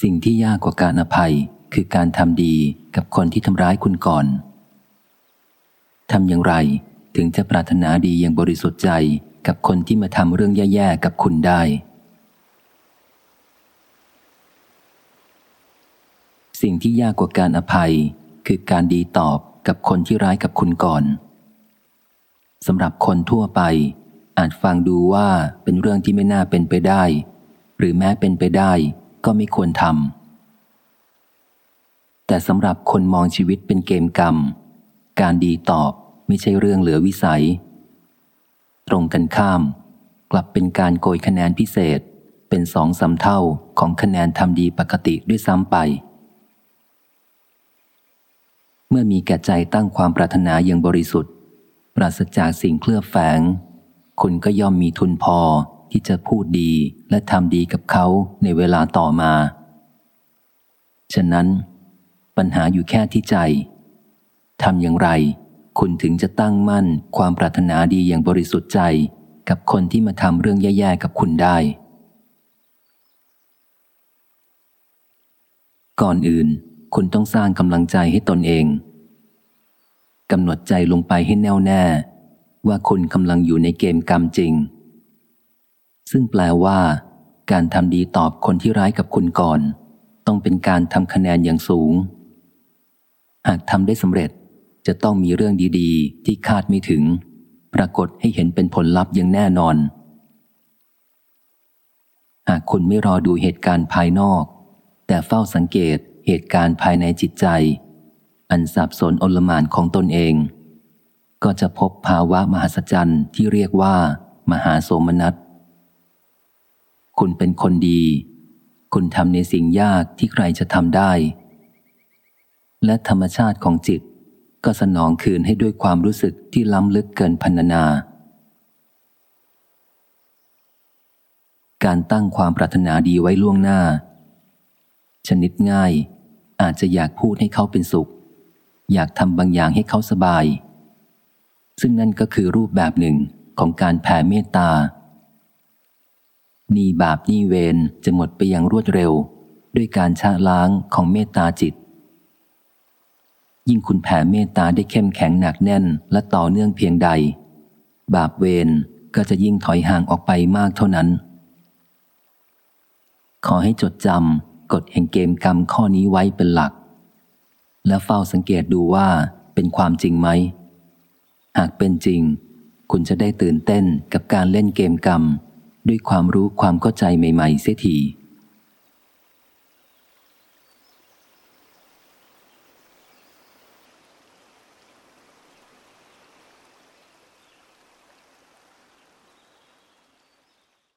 สิ่งที่ยากกว่าการอภัยคือการทำดีกับคนที่ทำร้ายคุณก่อน ทำอย่างไรถึงจะปรารถนาดีอย่างบริสุทธิ์ใจกับคนที่มาทำเรื่องแย่ๆกับคุณได้ สิ่งที่ยากกว่าการอภัย คือการดีตอบกับคนที่ร้ายกับคุณก่อนสำหรับคนทั่วไป อาจฟังดูว่าเป็นเรื่องที่ไม่น่าเป็นไปได้ หรือแม้เป็นไปได้ ก็ไม่ควรทำแต่สำหรับคนมองชีวิตเป็นเกมกรรม การดีตอบไม่ใช่เรื่องเหลือวิสัย ตรงกันข้าม กลับเป็นการโกยคะแนนพิเศษเป็นสองสาเท่าของคะแนนทำดีปกติด้วยซ้ำไป เมื่อมีแก่ใจตั้งความปรารถนาอย่างบริสุทธิ์ ปราศจากสิ่งเคลือบแฝง คุณก็ย่อมมีทุนพอ ที่จะพูดดีและทำดีกับเขาในเวลาต่อมา ฉะนั้น ปัญหาอยู่แค่ที่ใจทำอย่างไร คุณถึงจะตั้งมั่นความปรารถนาดีอย่างบริสุทธิ์ใจกับคนที่มาทำเรื่องแย่ๆกับคุณได้ ก่อนอื่น คุณต้องสร้างกำลังใจให้ตนเองกำหนดใจลงไปให้แน่วแน่ ว่าคุณกำลังอยู่ในเกมกรรมจริง ซึ่งแปลว่า การทำดีตอบคนที่ร้ายกับคุณก่อน ต้องเป็นการทำคะแนนอย่างสูง หากทำได้สำเร็จจะต้องมีเรื่องดีๆ ที่คาดไม่ถึง ปรากฏให้เห็นเป็นผลลัพธ์อย่างแน่นอน หากคุณไม่รอดูเหตุการณ์ภายนอก แต่เฝ้าสังเกตเหตุการณ์ภายในจิตใจ อันสับสนอลมานของตนเอง ก็จะพบภาวะมหัศจรรย์ที่เรียกว่า มหาโสมนัส คุณเป็นคนดี คุณทำในสิ่งยากที่ใครจะทำได้ และธรรมชาติของจิตก็สนองคืนให้ด้วยความรู้สึกที่ล้ำลึกเกินพันนา การตั้งความปรารถนาดีไว้ล่วงหน้า ชนิดง่าย อาจจะอยากพูดให้เขาเป็นสุข อยากทำบางอย่างให้เขาสบาย ซึ่งนั่นก็คือรูปแบบหนึ่งของการแผ่เมตตา นี่บาปนี่เวรจะหมดไปอย่างรวดเร็ว ด้วยการชะล้างของเมตตาจิต ยิ่งคุณแผ่เมตตาได้เข้มแข็งหนักแน่นและต่อเนื่องเพียงใด บาปเวรก็จะยิ่งถอยห่างออกไปมากเท่านั้น ขอให้จดจำกฎแห่งเกมกรรมข้อนี้ไว้เป็นหลัก และเฝ้าสังเกตดูว่าเป็นความจริงไหม หากเป็นจริง คุณจะได้ตื่นเต้นกับการเล่นเกมกรรม ด้วยความรู้ความเข้าใจใหม่ๆเสียที